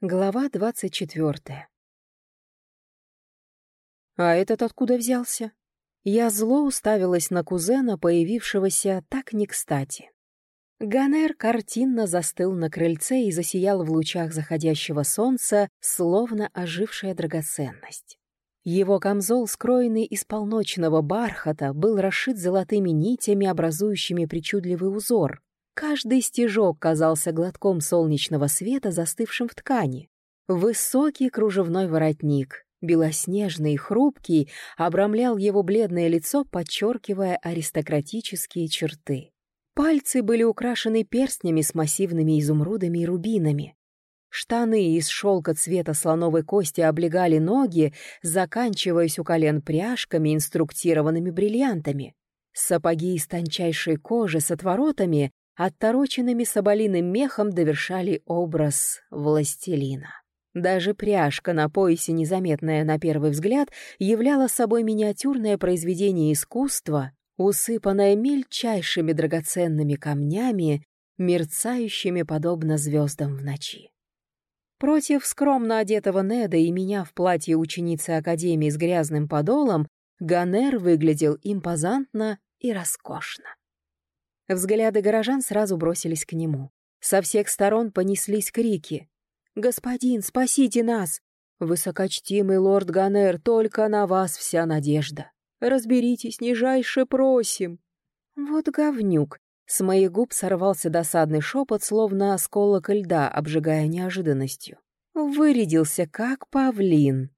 Глава двадцать четвертая. А этот откуда взялся? Я зло уставилась на кузена, появившегося так не кстати. Ганер картинно застыл на крыльце и засиял в лучах заходящего солнца, словно ожившая драгоценность. Его камзол, скроенный из полночного бархата, был расшит золотыми нитями, образующими причудливый узор, Каждый стежок казался глотком солнечного света, застывшим в ткани. Высокий кружевной воротник, белоснежный и хрупкий, обрамлял его бледное лицо, подчеркивая аристократические черты. Пальцы были украшены перстнями с массивными изумрудами и рубинами. Штаны из шелка цвета слоновой кости облегали ноги, заканчиваясь у колен пряжками, инструктированными бриллиантами. Сапоги из тончайшей кожи с отворотами оттороченными соболиным мехом довершали образ властелина. Даже пряжка на поясе, незаметная на первый взгляд, являла собой миниатюрное произведение искусства, усыпанное мельчайшими драгоценными камнями, мерцающими подобно звездам в ночи. Против скромно одетого Неда и меня в платье ученицы Академии с грязным подолом Ганер выглядел импозантно и роскошно. Взгляды горожан сразу бросились к нему. Со всех сторон понеслись крики. «Господин, спасите нас! Высокочтимый лорд Ганер, только на вас вся надежда! Разберитесь, нижайше просим!» Вот говнюк! С моих губ сорвался досадный шепот, словно осколок льда, обжигая неожиданностью. Вырядился, как павлин.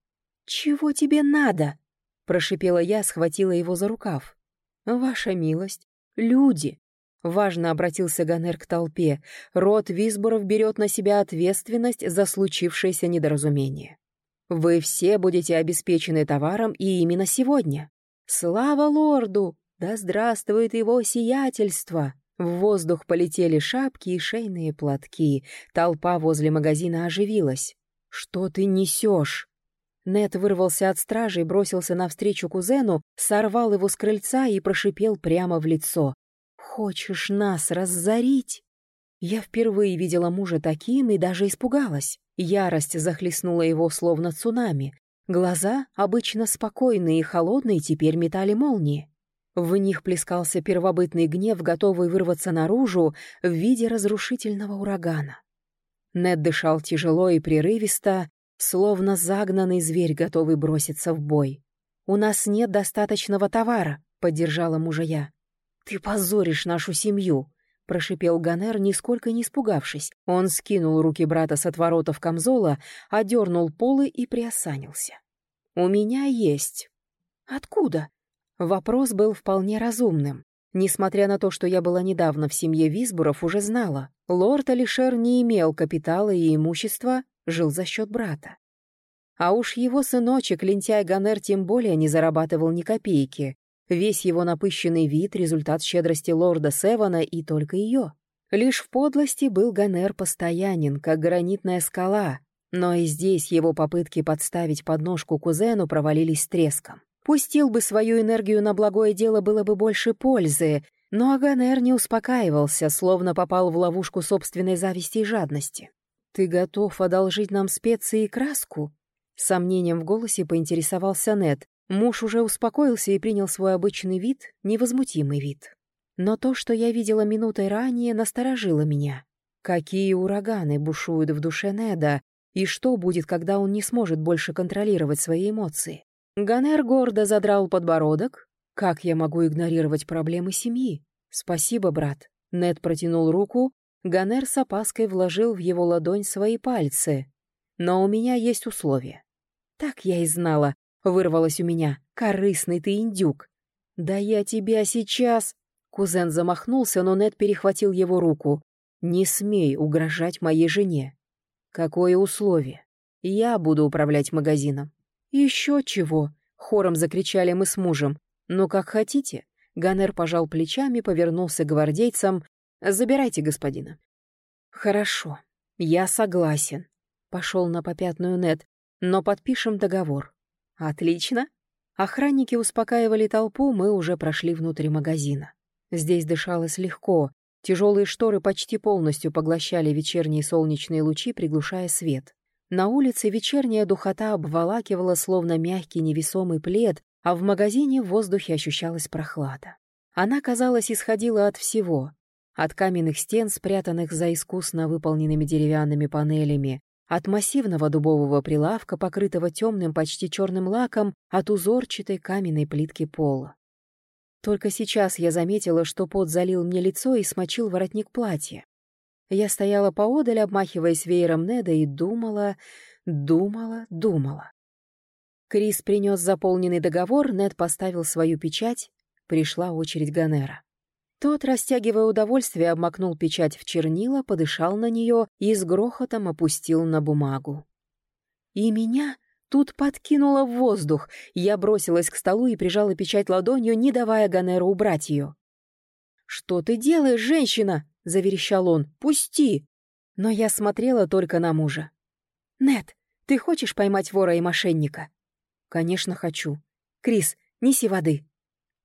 «Чего тебе надо?» — прошипела я, схватила его за рукав. «Ваша милость, люди, Важно обратился Ганер к толпе. Род Висборов берет на себя ответственность за случившееся недоразумение. Вы все будете обеспечены товаром и именно сегодня. Слава лорду! Да здравствует его сиятельство! В воздух полетели шапки и шейные платки. Толпа возле магазина оживилась. «Что ты несешь?» Нет вырвался от стражи и бросился навстречу кузену, сорвал его с крыльца и прошипел прямо в лицо. «Хочешь нас разорить?» Я впервые видела мужа таким и даже испугалась. Ярость захлестнула его словно цунами. Глаза, обычно спокойные и холодные, теперь метали молнии. В них плескался первобытный гнев, готовый вырваться наружу в виде разрушительного урагана. Нед дышал тяжело и прерывисто, словно загнанный зверь, готовый броситься в бой. «У нас нет достаточного товара», — поддержала мужа я. «Ты позоришь нашу семью!» — прошипел Ганер, нисколько не испугавшись. Он скинул руки брата с отворотов камзола, одернул полы и приосанился. «У меня есть». «Откуда?» Вопрос был вполне разумным. Несмотря на то, что я была недавно в семье Висбуров, уже знала. Лорд Алишер не имел капитала и имущества, жил за счет брата. А уж его сыночек, лентяй Ганер, тем более не зарабатывал ни копейки, Весь его напыщенный вид — результат щедрости лорда Севана и только ее. Лишь в подлости был Ганер постоянен, как гранитная скала, но и здесь его попытки подставить подножку кузену провалились с треском. Пустил бы свою энергию на благое дело, было бы больше пользы, но Аганер не успокаивался, словно попал в ловушку собственной зависти и жадности. «Ты готов одолжить нам специи и краску?» сомнением в голосе поинтересовался Нед, Муж уже успокоился и принял свой обычный вид, невозмутимый вид. Но то, что я видела минутой ранее, насторожило меня. Какие ураганы бушуют в душе Неда, и что будет, когда он не сможет больше контролировать свои эмоции? Ганер гордо задрал подбородок. Как я могу игнорировать проблемы семьи? Спасибо, брат. Нед протянул руку. Ганер с опаской вложил в его ладонь свои пальцы. Но у меня есть условия. Так я и знала, Вырвалось у меня. «Корыстный ты индюк!» «Да я тебя сейчас...» Кузен замахнулся, но Нед перехватил его руку. «Не смей угрожать моей жене». «Какое условие?» «Я буду управлять магазином». «Еще чего?» — хором закричали мы с мужем. «Ну, как хотите». Ганер пожал плечами, повернулся к гвардейцам. «Забирайте господина». «Хорошо, я согласен», — пошел на попятную Нед, «но подпишем договор. «Отлично». Охранники успокаивали толпу, мы уже прошли внутрь магазина. Здесь дышалось легко, тяжелые шторы почти полностью поглощали вечерние солнечные лучи, приглушая свет. На улице вечерняя духота обволакивала словно мягкий невесомый плед, а в магазине в воздухе ощущалась прохлада. Она, казалось, исходила от всего. От каменных стен, спрятанных за искусно выполненными деревянными панелями, от массивного дубового прилавка, покрытого темным, почти черным лаком, от узорчатой каменной плитки пола. Только сейчас я заметила, что пот залил мне лицо и смочил воротник платья. Я стояла поодаль, обмахиваясь веером Неда, и думала, думала, думала. Крис принес заполненный договор, Нед поставил свою печать, пришла очередь Ганера. Тот, растягивая удовольствие, обмакнул печать в чернила, подышал на нее и с грохотом опустил на бумагу. И меня тут подкинуло в воздух. Я бросилась к столу и прижала печать ладонью, не давая Ганеру убрать ее. «Что ты делаешь, женщина?» — заверещал он. «Пусти!» Но я смотрела только на мужа. «Нет, ты хочешь поймать вора и мошенника?» «Конечно, хочу. Крис, неси воды».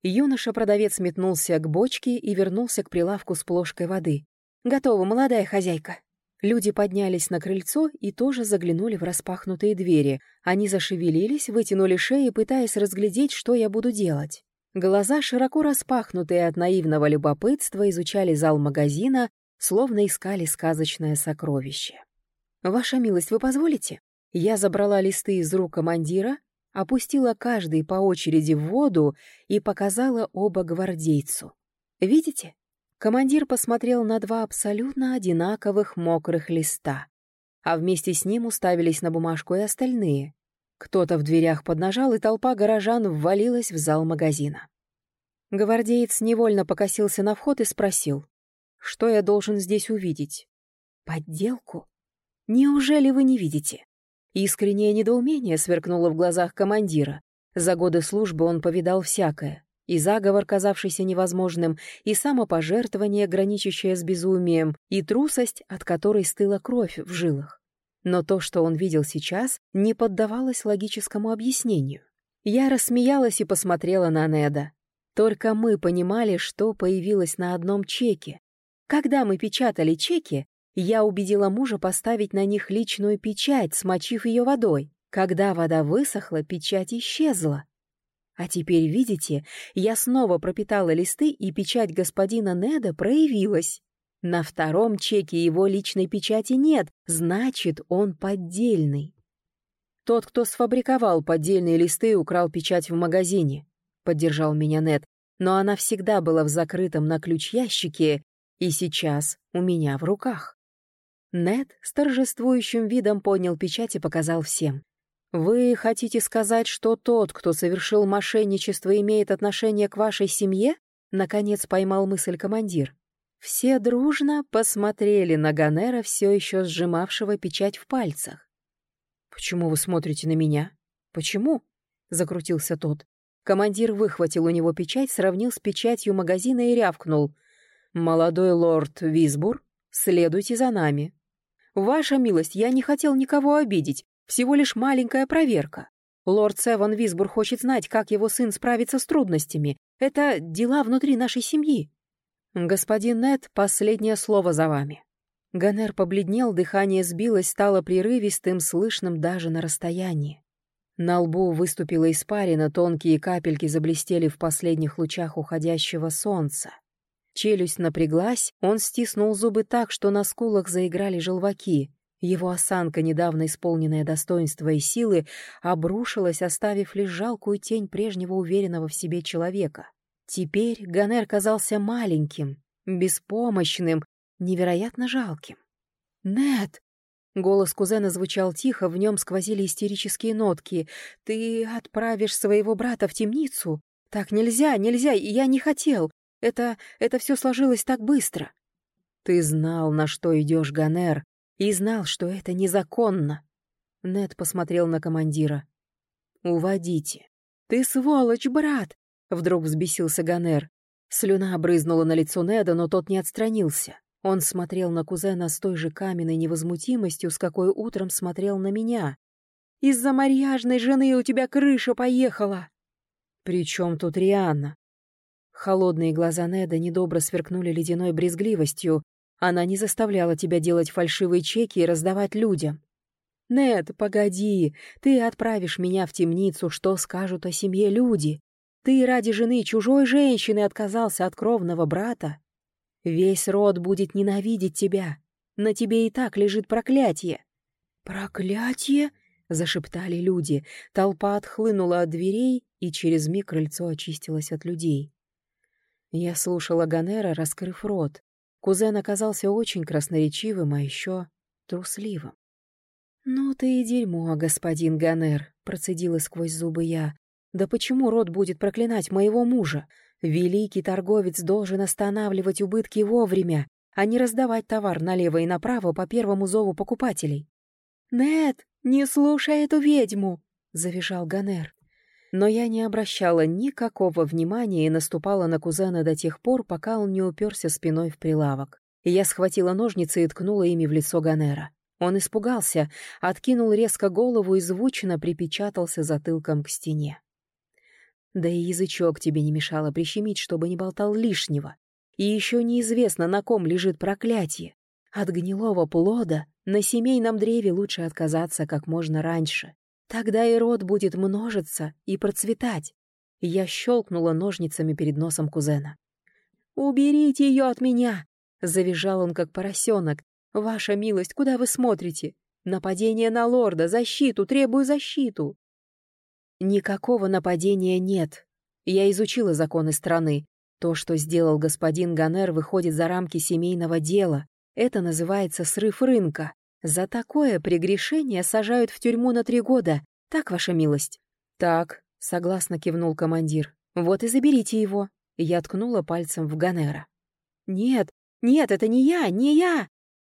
Юноша-продавец метнулся к бочке и вернулся к прилавку с плошкой воды. «Готово, молодая хозяйка». Люди поднялись на крыльцо и тоже заглянули в распахнутые двери. Они зашевелились, вытянули шеи, пытаясь разглядеть, что я буду делать. Глаза, широко распахнутые от наивного любопытства, изучали зал магазина, словно искали сказочное сокровище. «Ваша милость, вы позволите?» Я забрала листы из рук командира, опустила каждый по очереди в воду и показала оба гвардейцу. «Видите?» Командир посмотрел на два абсолютно одинаковых мокрых листа, а вместе с ним уставились на бумажку и остальные. Кто-то в дверях поднажал, и толпа горожан ввалилась в зал магазина. Гвардеец невольно покосился на вход и спросил, что я должен здесь увидеть? Подделку? Неужели вы не видите? Искреннее недоумение сверкнуло в глазах командира. За годы службы он повидал всякое. И заговор, казавшийся невозможным, и самопожертвование, граничащее с безумием, и трусость, от которой стыла кровь в жилах. Но то, что он видел сейчас, не поддавалось логическому объяснению. Я рассмеялась и посмотрела на Неда. Только мы понимали, что появилось на одном чеке. Когда мы печатали чеки, я убедила мужа поставить на них личную печать, смочив ее водой. Когда вода высохла, печать исчезла. А теперь, видите, я снова пропитала листы, и печать господина Неда проявилась. На втором чеке его личной печати нет, значит, он поддельный. Тот, кто сфабриковал поддельные листы, украл печать в магазине, поддержал меня Нед, но она всегда была в закрытом на ключ ящике и сейчас у меня в руках. Нед с торжествующим видом поднял печать и показал всем. «Вы хотите сказать, что тот, кто совершил мошенничество, имеет отношение к вашей семье?» Наконец поймал мысль командир. Все дружно посмотрели на Ганера, все еще сжимавшего печать в пальцах. «Почему вы смотрите на меня? Почему?» — закрутился тот. Командир выхватил у него печать, сравнил с печатью магазина и рявкнул. «Молодой лорд Висбур, следуйте за нами». «Ваша милость, я не хотел никого обидеть. Всего лишь маленькая проверка. Лорд Севан Висбур хочет знать, как его сын справится с трудностями. Это дела внутри нашей семьи». «Господин Нед, последнее слово за вами». Ганер побледнел, дыхание сбилось, стало прерывистым, слышным даже на расстоянии. На лбу выступила испарина, тонкие капельки заблестели в последних лучах уходящего солнца. Челюсть напряглась, он стиснул зубы так, что на скулах заиграли желваки. Его осанка, недавно исполненная достоинства и силы, обрушилась, оставив лишь жалкую тень прежнего уверенного в себе человека. Теперь Ганер казался маленьким, беспомощным, невероятно жалким. «Нет!» Голос кузена звучал тихо, в нем сквозили истерические нотки. «Ты отправишь своего брата в темницу? Так нельзя, нельзя, я не хотел. Это... это все сложилось так быстро. Ты знал, на что идешь, Ганер, и знал, что это незаконно. Нед посмотрел на командира. «Уводите». «Ты сволочь, брат!» — вдруг взбесился Ганер. Слюна брызнула на лицо Неда, но тот не отстранился. Он смотрел на кузена с той же каменной невозмутимостью, с какой утром смотрел на меня. «Из-за марьяжной жены у тебя крыша поехала!» «При чем тут Рианна?» Холодные глаза Неда недобро сверкнули ледяной брезгливостью. Она не заставляла тебя делать фальшивые чеки и раздавать людям. «Нет, погоди, ты отправишь меня в темницу, что скажут о семье люди? Ты ради жены чужой женщины отказался от кровного брата? Весь род будет ненавидеть тебя. На тебе и так лежит проклятие». «Проклятие?» — зашептали люди. Толпа отхлынула от дверей, и через миг крыльцо очистилось от людей. Я слушала Ганера, раскрыв рот. Кузен оказался очень красноречивым, а еще трусливым. «Ну ты и дерьмо, господин Ганер», — процедила сквозь зубы я. «Да почему род будет проклинать моего мужа? Великий торговец должен останавливать убытки вовремя, а не раздавать товар налево и направо по первому зову покупателей». «Нет, не слушай эту ведьму!» — завизжал Ганер. Но я не обращала никакого внимания и наступала на кузена до тех пор, пока он не уперся спиной в прилавок. Я схватила ножницы и ткнула ими в лицо Ганера. Он испугался, откинул резко голову и звучно припечатался затылком к стене. Да и язычок тебе не мешало прищемить, чтобы не болтал лишнего. И еще неизвестно, на ком лежит проклятие. От гнилого плода на семейном древе лучше отказаться как можно раньше. Тогда и род будет множиться и процветать. Я щелкнула ножницами перед носом кузена. «Уберите ее от меня!» — завизжал он, как поросенок, «Ваша милость, куда вы смотрите? Нападение на лорда, защиту, требую защиту!» Никакого нападения нет. Я изучила законы страны. То, что сделал господин Ганер, выходит за рамки семейного дела. Это называется срыв рынка. За такое прегрешение сажают в тюрьму на три года. Так, ваша милость? Так, согласно кивнул командир. Вот и заберите его. Я ткнула пальцем в Ганера. Нет, нет, это не я, не я!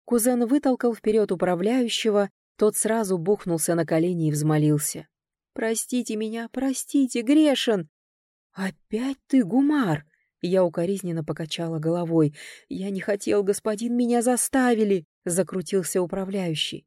Кузен вытолкал вперед управляющего, тот сразу бухнулся на колени и взмолился. «Простите меня, простите, грешен!» «Опять ты, Гумар!» Я укоризненно покачала головой. «Я не хотел, господин, меня заставили!» — закрутился управляющий.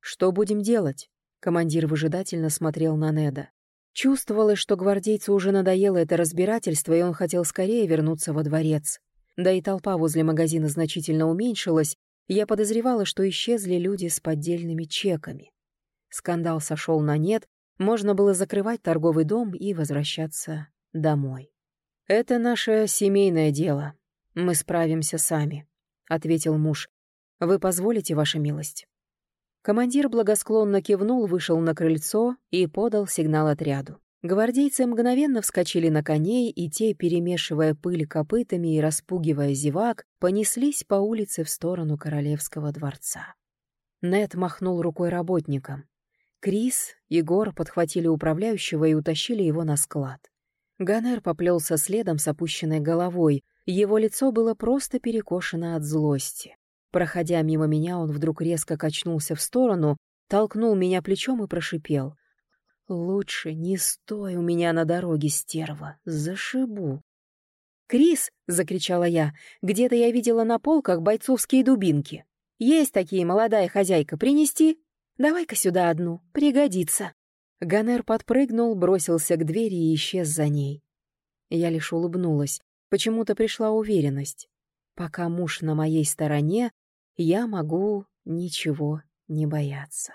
«Что будем делать?» Командир выжидательно смотрел на Неда. Чувствовалось, что гвардейцу уже надоело это разбирательство, и он хотел скорее вернуться во дворец. Да и толпа возле магазина значительно уменьшилась, я подозревала, что исчезли люди с поддельными чеками. Скандал сошел на нет, можно было закрывать торговый дом и возвращаться домой. «Это наше семейное дело. Мы справимся сами», — ответил муж. «Вы позволите, ваша милость?» Командир благосклонно кивнул, вышел на крыльцо и подал сигнал отряду. Гвардейцы мгновенно вскочили на коней, и те, перемешивая пыль копытами и распугивая зевак, понеслись по улице в сторону королевского дворца. Нед махнул рукой работникам. Крис, Егор подхватили управляющего и утащили его на склад. Ганер поплелся следом с опущенной головой, его лицо было просто перекошено от злости. Проходя мимо меня, он вдруг резко качнулся в сторону, толкнул меня плечом и прошипел. Лучше не стой у меня на дороге, стерва, зашибу. «Крис!» — закричала я. «Где-то я видела на полках бойцовские дубинки. Есть такие, молодая хозяйка, принести? Давай-ка сюда одну, пригодится». Ганер подпрыгнул, бросился к двери и исчез за ней. Я лишь улыбнулась. Почему-то пришла уверенность. Пока муж на моей стороне, я могу ничего не бояться.